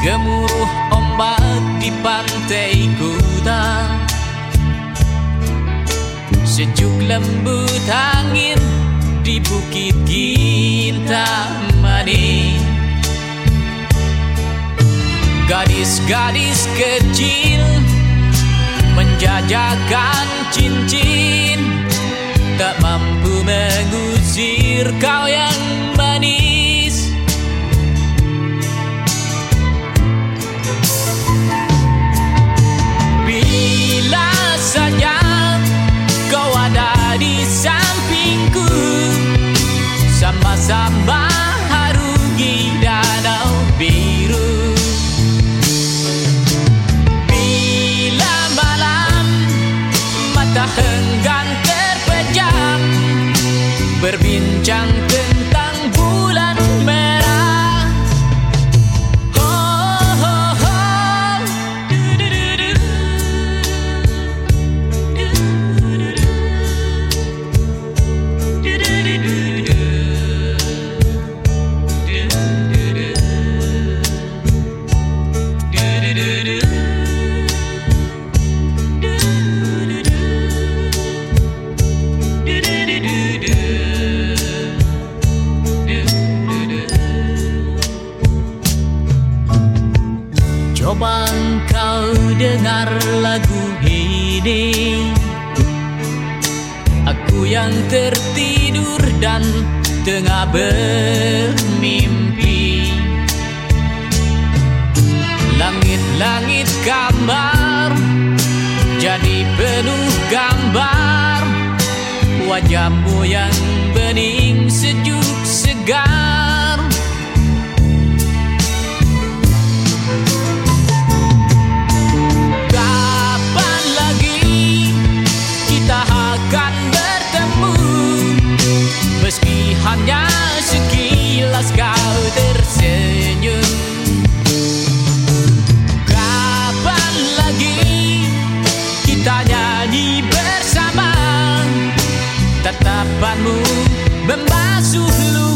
Gemuruh ombak di pantai kuta Sejuk lembut angin di bukit Kintamani Gadis-gadis kecil menjajakan cincin. Tak mampu mengusir kau yang berbincang Coba kau dengar lagu ini. Aku yang tertidur dan tengah bermimpi. Langit-langit gambar Jadi penuh gambar. Wajahmu yang bening sejuk segar tatapanmu membasuh luka